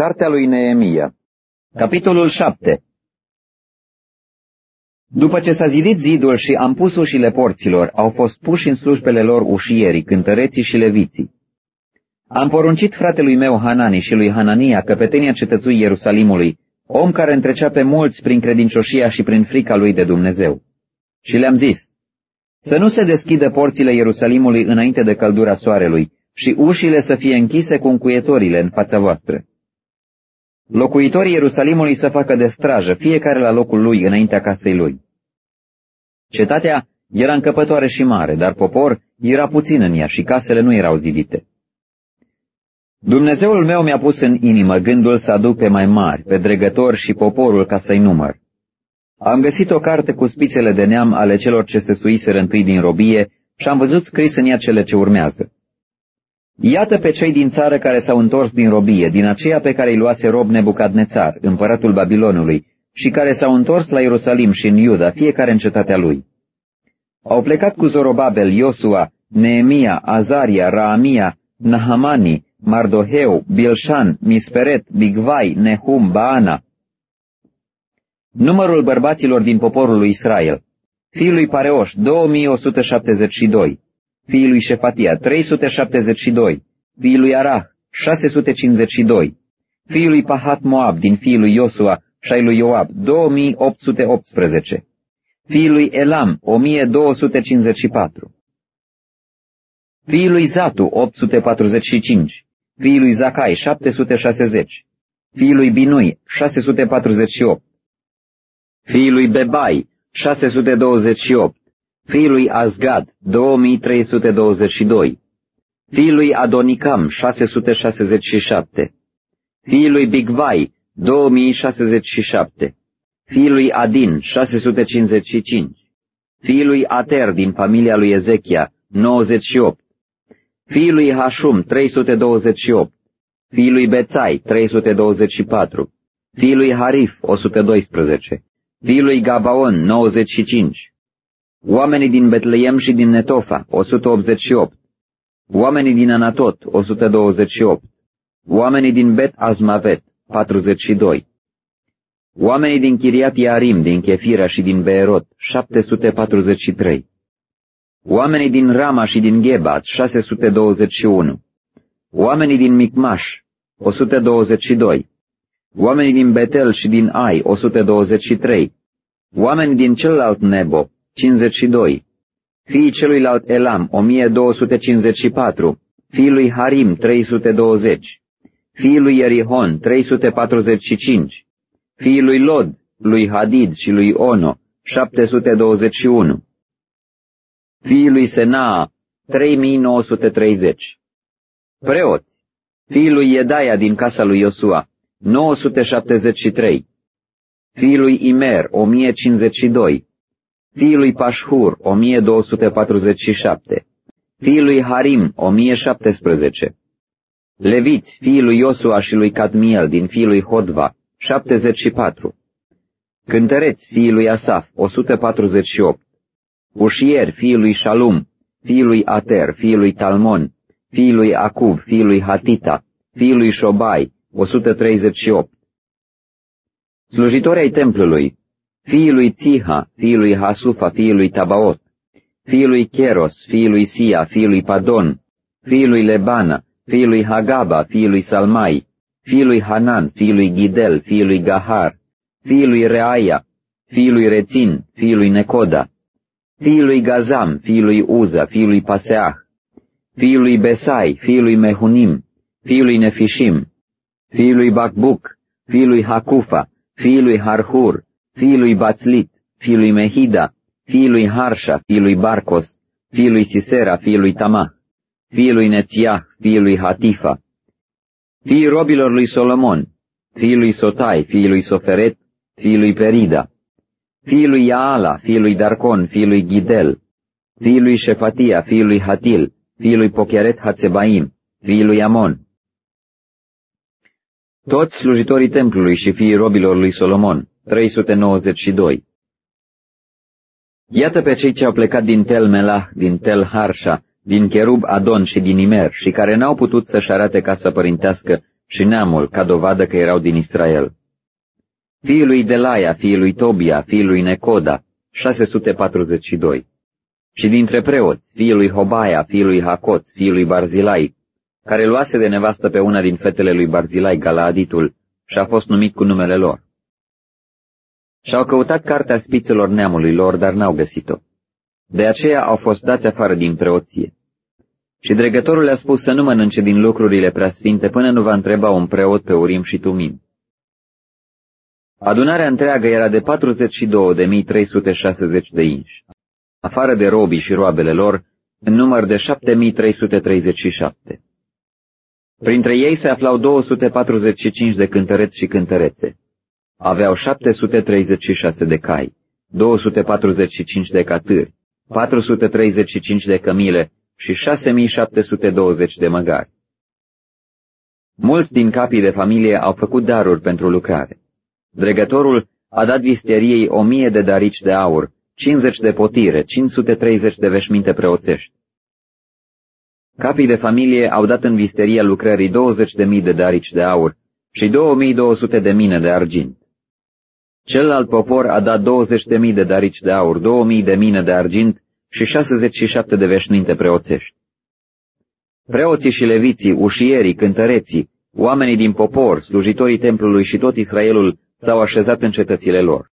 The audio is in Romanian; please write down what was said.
Cartea lui Neemia Capitolul 7 După ce s-a zidit zidul și am pus ușile porților, au fost puși în slujbele lor ușierii, cântăreții și leviții. Am poruncit fratelui meu Hanani și lui Hanania, căpetenia cetățui Ierusalimului, om care întrecea pe mulți prin credincioșia și prin frica lui de Dumnezeu. Și le-am zis, să nu se deschidă porțile Ierusalimului înainte de căldura soarelui și ușile să fie închise cu încuietorile în fața voastră. Locuitorii Ierusalimului să facă de strajă, fiecare la locul lui, înaintea casei lui. Cetatea era încăpătoare și mare, dar popor era puțin în ea și casele nu erau zidite. Dumnezeul meu mi-a pus în inimă gândul să aduc pe mai mari, pe dregători și poporul ca să-i număr. Am găsit o carte cu spițele de neam ale celor ce se suiseră întâi din robie și am văzut scris în ea cele ce urmează. Iată pe cei din țară care s-au întors din robie, din aceea pe care îi luase rob Nebucadnețar, împăratul Babilonului, și care s-au întors la Ierusalim și în Iuda, fiecare în cetatea lui. Au plecat cu Zorobabel, Iosua, Neemia, Azaria, Raamia, Nahamani, Mardoheu, Bilshan, Misperet, Bigvai, Nehum, Baana. Numărul bărbaților din poporul lui Israel. Fiul lui Pareoș, 2172 fiii lui Șefatia, 372, fiii lui Arah, 652, fiii lui Pahat Moab din fiii lui Iosua și ai lui Ioab, 2818, fiii lui Elam, 1254, fiii lui Zatu, 845, fiii lui Zacai, 760, fiii lui Binui, 648, fiii lui Bebai, 628, fiul lui Azgad, 2322, fiul lui Adonicam, 667, fiul lui Bigvai, 2067, fiul lui Adin, 655, fiul lui Ater din familia lui Ezechia, 98, fiul lui Hashum, 328, fiul lui Bețai, 324, fiul lui Harif, 112, fiul lui Gabaon, 95, Oamenii din Betleem și din Netofa, 188. Oamenii din Anatot, 128. Oamenii din Bet Azmavet, 42. Oamenii din Chiriat Iarim, din Chefira și din Beerot, 743. Oamenii din Rama și din Gebat, 621. Oamenii din Micmaș, 122. Oamenii din Betel și din Ai, 123. Oamenii din celălalt Nebo, 52. Fiii celuilalt Elam, 1254. Fiii lui Harim, 320. Fiii lui Erihon, 345. Fiii lui Lod, lui Hadid și lui Ono, 721. Fiii lui Senaa, 3930. Preoți, fiii lui Iedaia din casa lui Iosua, 973. Fiii lui Imer, 1052 fiul lui Pașhur, 1247, fiul lui Harim, 1017, Leviți, fiul lui Iosua și lui Cadmiel, din fiul lui Hodva, 74, Cântăreți, fiul lui Asaf, 148, Ușier, fiul lui Shalum, fiul lui Ater, fiul lui Talmon, fiul lui Acub, fiul lui Hatita, fiul lui Șobai, 138. Slujitori ai templului, fiul lui Țiha, fiul lui Hasufa, fiul lui Tabaot, fiul lui Cheros, fiul lui Sia, fiul lui Padon, fiul lui Lebana, fiul lui Hagaba, fiul lui Salmai, fiul lui Hanan, fiul lui Gidel, fiul lui Gahar, fiul lui Reaia, fiul lui Rețin, fiul lui Necoda, fiul lui Gazam, fiul lui Uza, fiul lui Paseah, fiul lui Besai, fiul lui Mehunim, fiul lui Nefishim, fiul lui Bacbuc, fiul lui Hakufa, fiul lui Harhur, fiul lui Bațlit, fiul lui Mehida, fiul lui Harsha, fiul lui Barcos, fiul lui Sisera, fiul lui Tamah, fiul lui Nețiah, fiul lui Hatifa, fiul robilor lui Solomon, fiul lui Sotai, fiul lui Soferet, fiul lui Perida, fiul lui Iaala, fiul lui Darcon, fiul lui Ghidel, fiul lui Șefatia, fiul lui Hatil, fiul lui Pocheret Hatzebaim, fiul lui Amon. Toți slujitorii templului și fiii robilor lui Solomon, 392 Iată pe cei ce au plecat din Tel Melah, din Tel Harsha, din Cherub Adon și din Imer și care n-au putut să-și arate casă părintească și neamul, ca dovadă că erau din Israel. Fiul lui Delaia, fiul lui Tobia, fiul lui Necoda, 642. Și dintre preoți, fiul lui Hobaia, fiul lui Hacot, fiul lui Barzilai, care luase de nevastă pe una din fetele lui Barzilai, Galaaditul, și a fost numit cu numele lor. Și-au căutat cartea spițelor neamului lor, dar n-au găsit-o. De aceea au fost dați afară din preoție. Și dregătorul le-a spus să nu mănânce din lucrurile preasfinte până nu va întreba un preot pe Urim și Tumim. Adunarea întreagă era de 42.360 de inși, afară de robii și roabele lor, în număr de 7.337. Printre ei se aflau 245 de cântăreți și cântărețe. Aveau 736 de cai, 245 de catâri, 435 de cămile și 6720 de măgari. Mulți din capii de familie au făcut daruri pentru lucrare. Dregătorul a dat visteriei o mie de darici de aur, 50 de potire, 530 de veșminte preoțești. Capii de familie au dat în visteria lucrării 20.000 de darici de aur și 2.200 de mine de argint. Celălalt popor a dat 20.000 de darici de aur, 2.000 de mine de argint și 67 de veșminte preoțești. Preoții și leviții, ușierii, cântăreții, oamenii din popor, slujitorii templului și tot Israelul s-au așezat în cetățile lor.